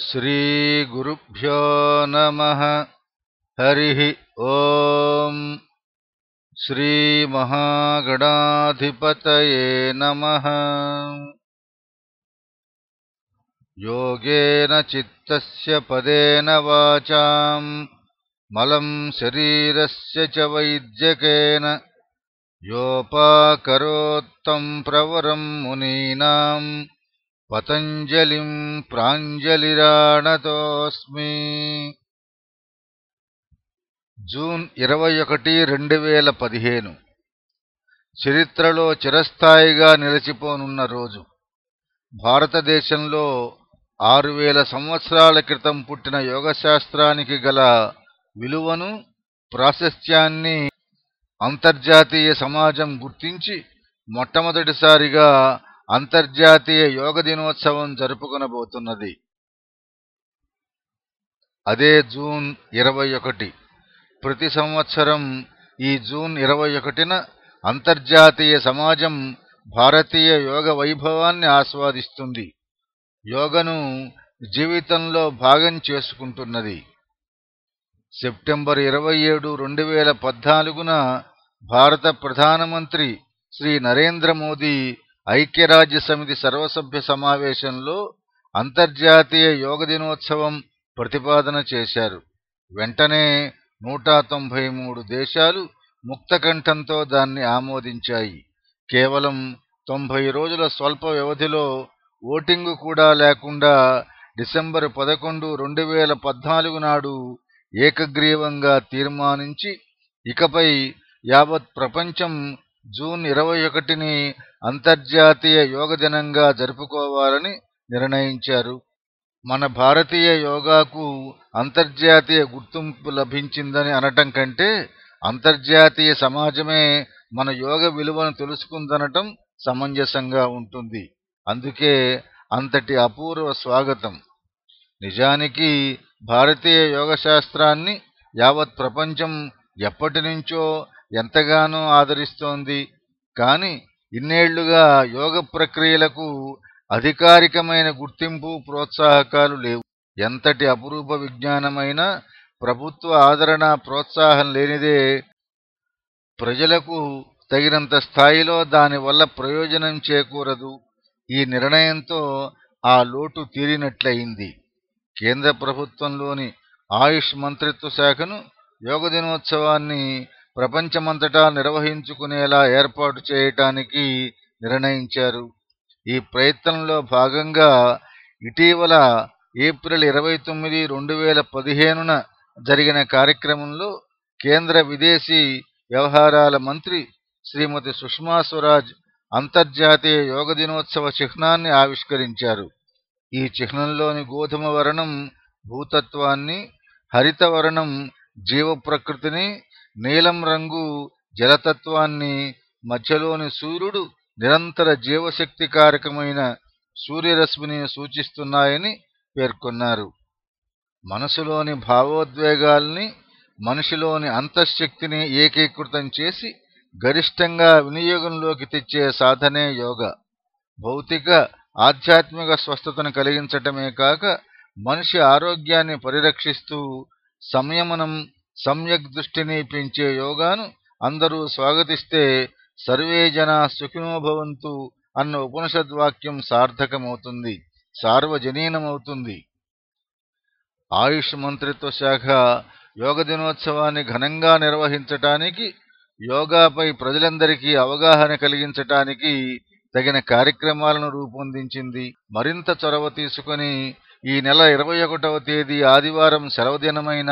श्रीगुरुभ्यो नमः। हरिः ॐ श्रीमहागणाधिपतये नमः। योगेन चित्तस्य पदेन वाचाम् मलं शरीरस्य च वैद्यकेन। योपाकरोत्तं प्रवरं मुनीनाम् పతంజలిం ప్రాంజలిరాణతోస్మి జూన్ ఇరవై ఒకటి రెండు వేల పదిహేను. చరిత్రలో చిరస్థాయిగా నిలిచిపోనున్న రోజు. భారతదేశంలో ఆరు వేల సంవత్సరాల క్రితం పుట్టిన యోగశాస్త్రానికి గల విలువను ప్రాశస్త్యాన్ని అంతర్జాతీయ సమాజం గుర్తించి మొట్టమొదటిసారిగా అంతర్జాతీయ యోగ దినోత్సవం జరుపుకొనబోతున్నది. అదే జూన్ ఇరవై ఒకటి. ప్రతి సంవత్సరం ఈ జూన్ ఇరవై ఒకటిన అంతర్జాతీయ సమాజం భారతీయ యోగ వైభవాన్ని ఆస్వాదిస్తుంది. యోగను జీవితంలో భాగం చేసుకుంటున్నది. సెప్టెంబర్ ఇరవై ఏడు రెండు వేల పద్నాలుగున భారత ప్రధానమంత్రి శ్రీ నరేంద్ర మోదీ ఐక్యరాజ్య సమితి సర్వసభ్య సమావేశంలో అంతర్జాతీయ యోగ దినోత్సవం ప్రతిపాదన చేశారు. వెంటనే నూట తొంభై మూడు దేశాలు ముక్తకంఠంతో దాన్ని ఆమోదించాయి. కేవలం తొంభై రోజుల స్వల్ప వ్యవధిలో ఓటింగు కూడా లేకుండా డిసెంబర్ పదకొండు రెండు వేల పద్నాలుగు నాడు ఏకగ్రీవంగా తీర్మానించి ఇకపై యావత్ ప్రపంచం జూన్ ఇరవై ఒకటిని అంతర్జాతీయ యోగ దినంగా జరుపుకోవాలని నిర్ణయించారు. మన భారతీయ యోగాకు అంతర్జాతీయ గుర్తింపు లభించిందని అనటం కంటే అంతర్జాతీయ సమాజమే మన యోగ విలువను తెలుసుకుందనటం సమంజసంగా ఉంటుంది. అందుకే అంతటి అపూర్వ స్వాగతం. నిజానికి భారతీయ యోగ శాస్త్రాన్ని యావత్ ప్రపంచం ఎప్పటి నుంచో ఎంతగానో ఆదరిస్తోంది. కానీ ఇన్నేళ్ళుగా యోగ ప్రక్రియలకు అధికారికమైన గుర్తింపు ప్రోత్సాహకాలు లేవు. ఎంతటి అపురూప విజ్ఞానమైన ప్రభుత్వ ఆదరణ ప్రోత్సాహం లేనిదే ప్రజలకు తగినంత స్థాయిలో దానివల్ల ప్రయోజనం చేకూరదు. ఈ నిర్ణయంతో ఆ లోటు తీరినట్లయింది. కేంద్ర ప్రభుత్వంలోని ఆయుష్ మంత్రిత్వ శాఖను యోగ దినోత్సవాన్ని ప్రపంచమంతటా నిర్వహించుకునేలా ఏర్పాటు చేయటానికి నిర్ణయించారు. ఈ ప్రయత్నంలో భాగంగా ఇటీవల ఏప్రిల్ ఇరవై తొమ్మిది రెండు వేల పదిహేనున జరిగిన కార్యక్రమంలో కేంద్ర విదేశీ వ్యవహారాల మంత్రి శ్రీమతి సుష్మా స్వరాజ్ అంతర్జాతీయ యోగ దినోత్సవ చిహ్నాన్ని ఆవిష్కరించారు. ఈ చిహ్నంలోని గోధుమ వర్ణం భూతత్వాన్ని హరిత వర్ణం జీవ ప్రకృతిని నీలం రంగు జలతత్వాన్ని మధ్యలోని సూర్యుడు నిరంతర జీవశక్తి కారకమైన సూర్యరశ్మిని సూచిస్తున్నాయని పేర్కొన్నారు. మనసులోని భావోద్వేగాల్ని మనిషిలోని అంతఃశక్తిని ఏకీకృతం చేసి గరిష్టంగా వినియోగంలోకి తెచ్చే సాధనే యోగ. భౌతిక ఆధ్యాత్మిక స్వస్థతను కలిగించటమే కాక మనిషి ఆరోగ్యాన్ని పరిరక్షిస్తూ సంయమనం సమ్యక్ దృష్టిని పెంచే యోగాను అందరూ స్వాగతిస్తే సర్వే జనా సుఖినోభవంతు అన్న ఉపనిషద్వాక్యం సార్థకమవుతుంది సార్వజనీనమవుతుంది. ఆయుష్ మంత్రిత్వ శాఖ యోగ దినోత్సవాన్ని ఘనంగా నిర్వహించటానికి యోగాపై ప్రజలందరికీ అవగాహన కలిగించటానికి తగిన కార్యక్రమాలను రూపొందించింది. మరింత చొరవ తీసుకుని ఈ నెల ఇరవై ఒకటవ తేదీ ఆదివారం సెలవుదినమైన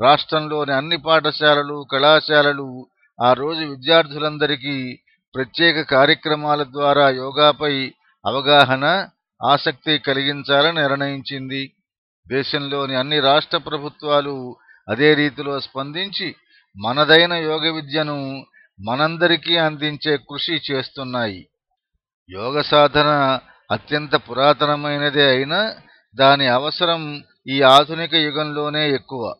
రాష్ట్రంలోని అన్ని పాఠశాలలు కళాశాలలు ఆ రోజు విద్యార్థులందరికీ ప్రత్యేక కార్యక్రమాల ద్వారా యోగాపై అవగాహన ఆసక్తి కలిగించాలని నిర్ణయించింది. దేశంలోని అన్ని రాష్ట్ర ప్రభుత్వాలు అదే రీతిలో స్పందించి మనదైన యోగ విద్యను మనందరికీ అందించే కృషి చేస్తున్నాయి. యోగ సాధన అత్యంత పురాతనమైనదే అయినా దాని అవసరం ఈ ఆధునిక యుగంలోనే ఎక్కువ.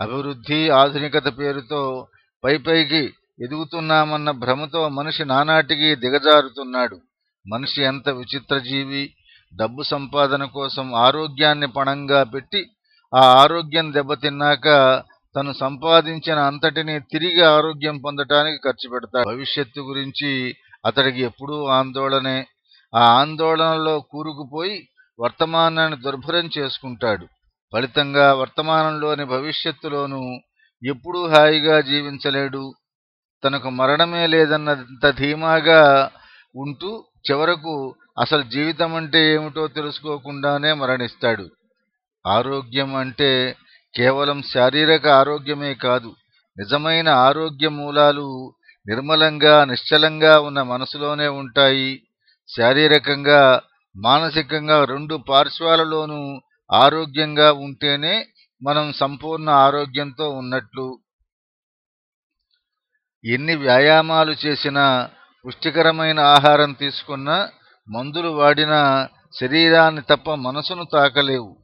అభివృద్ధి ఆధునికత పేరుతో పైపైకి ఎదుగుతున్నామన్న భ్రమతో మనిషి నానాటికి దిగజారుతున్నాడు. మనిషి ఎంత విచిత్రజీవి డబ్బు సంపాదన కోసం ఆరోగ్యాన్ని పణంగా పెట్టి ఆ ఆరోగ్యం దెబ్బతిన్నాక తను సంపాదించిన అంతటిని తిరిగి ఆరోగ్యం పొందటానికి ఖర్చు పెడతాడు. భవిష్యత్తు గురించి అతడికి ఎప్పుడూ ఆందోళనే. ఆ ఆందోళనలో కూరుకుపోయి వర్తమానాన్ని దుర్భరం చేసుకుంటాడు. ఫలితంగా వర్తమానంలోని భవిష్యత్తులోనూ ఎప్పుడూ హాయిగా జీవించలేడు. తనకు మరణమే లేదన్నంత ధీమాగా ఉంటూ చివరకు అసలు జీవితం అంటే ఏమిటో తెలుసుకోకుండానే మరణిస్తాడు. ఆరోగ్యం అంటే కేవలం శారీరక ఆరోగ్యమే కాదు నిజమైన ఆరోగ్య మూలాలు నిర్మలంగా నిశ్చలంగా ఉన్న మనసులోనే ఉంటాయి. శారీరకంగా మానసికంగా రెండు పార్శ్వాలలోనూ ఆరోగ్యంగా ఉంటేనే మనం సంపూర్ణ ఆరోగ్యంతో ఉన్నట్లు. ఎన్ని వ్యాయామాలు చేసినా పుష్టికరమైన ఆహారం తీసుకున్నా మందులు వాడినా శరీరాన్ని తప్ప మనసును తాకలేవు.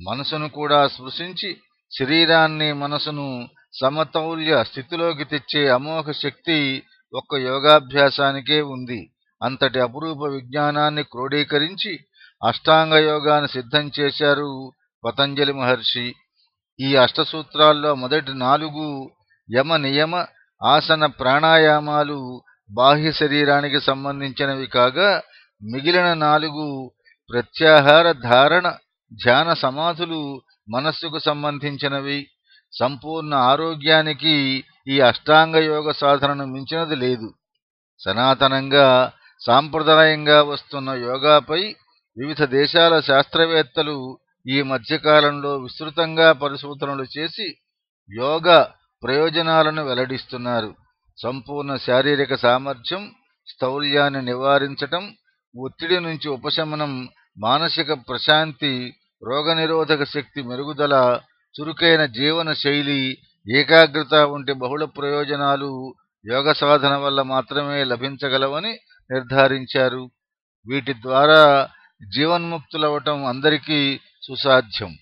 మనసును కూడా స్పృశించి శరీరాన్ని మనసును సమతౌల్య స్థితిలోకి తెచ్చే అమోఘ శక్తి ఒక్క యోగాభ్యాసానికే ఉంది. అంతటి అపురూప విజ్ఞానాన్ని క్రోడీకరించి అష్టాంగ యోగాన్ని సిద్ధం చేశారు పతంజలి మహర్షి. ఈ అష్టసూత్రాల్లో మొదటి నాలుగు యమ నియమ ఆసన ప్రాణాయామాలు బాహ్య శరీరానికి సంబంధించినవి కాగా మిగిలిన నాలుగు ప్రత్యాహార ధారణ ధ్యాన సమాధులు మనస్సుకు సంబంధించినవి. సంపూర్ణ ఆరోగ్యానికి ఈ అష్టాంగ యోగ సాధనను మించినది లేదు. సనాతనంగా సాంప్రదాయంగా వస్తున్న యోగాపై వివిధ దేశాల శాస్త్రవేత్తలు ఈ మధ్యకాలంలో విస్తృతంగా పరిశోధనలు చేసి యోగ ప్రయోజనాలను వెల్లడిస్తున్నారు. సంపూర్ణ శారీరక సామర్థ్యం స్థౌల్యాన్ని నివారించటం ఒత్తిడి నుంచి ఉపశమనం మానసిక ప్రశాంతి రోగనిరోధక శక్తి మెరుగుదల చురుకైన జీవన శైలి ఏకాగ్రత వంటి బహుళ ప్రయోజనాలు యోగ సాధన వల్ల మాత్రమే లభించగలవని నిర్ధారించారు. వీటి ద్వారా జీవన్ముక్తులవటం అందరికీ సుసాధ్యం.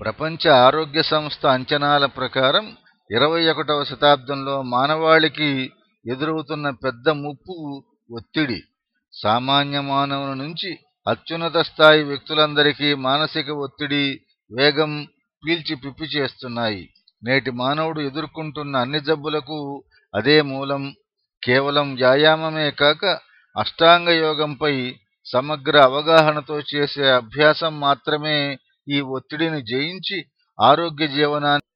ప్రపంచ ఆరోగ్య సంస్థ అంచనాల ప్రకారం ఇరవై ఒకటవ శతాబ్దంలో మానవాళికి ఎదురవుతున్న పెద్ద ముప్పు ఒత్తిడి. సామాన్య మానవుల నుంచి అత్యున్నత స్థాయి వ్యక్తులందరికీ మానసిక ఒత్తిడి వేగం పీల్చి పిప్పి చేస్తున్నాయి. నేటి మానవుడు ఎదుర్కొంటున్న అన్ని జబ్బులకు అదే మూలం. కేవలం వ్యాయామమే కాక అష్టాంగ యోగంపై సమగ్ర అవగాహనతో చేసే అభ్యాసం మాత్రమే ఈ ఒత్తిడిని జయించి ఆరోగ్య జీవనాన్ని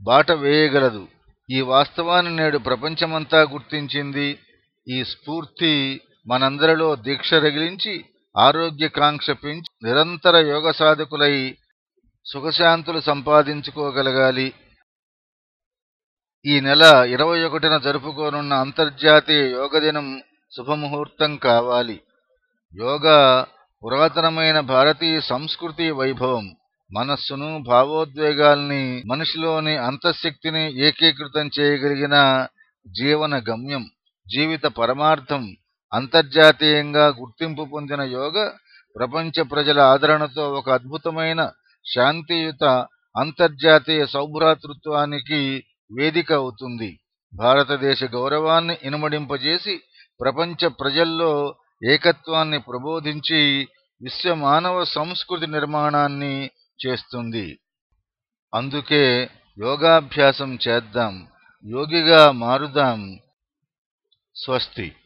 బాట వేయగలదు. ఈ వాస్తవాన్ని నేడు ప్రపంచమంతా గుర్తించింది. ఈ స్ఫూర్తి మనందరిలో దీక్ష రగిలించి ఆరోగ్యకాంక్ష పెంచి నిరంతర యోగ సాధకులై సుఖశాంతులు సంపాదించుకోగలగాలి. ఈ నెల ఇరవై ఒకటిన జరుపుకోనున్న అంతర్జాతీయ యోగ దినం శుభముహూర్తం కావాలి. యోగా పురాతనమైన భారతీయ సంస్కృతి వైభవం. మనస్సును భావోద్వేగాల్ని మనిషిలోని అంతఃశక్తిని ఏకీకృతం చేయగలిగిన జీవన గమ్యం జీవిత పరమార్థం అంతర్జాతీయంగా గుర్తింపు పొందిన యోగ ప్రపంచ ప్రజల ఆదరణతో ఒక అద్భుతమైన శాంతియుత అంతర్జాతీయ సౌభ్రాతృత్వానికి వేదిక అవుతుంది. భారతదేశ గౌరవాన్ని ఇనుమడింపజేసి ప్రపంచ ప్రజల్లో ఏకత్వాన్ని ప్రబోధించి విశ్వ మానవ సంస్కృతి నిర్మాణాన్ని చేస్తుంది. అందుకే యోగాభ్యాసం చేద్దాం యోగిగా మారుదాం. స్వస్తి.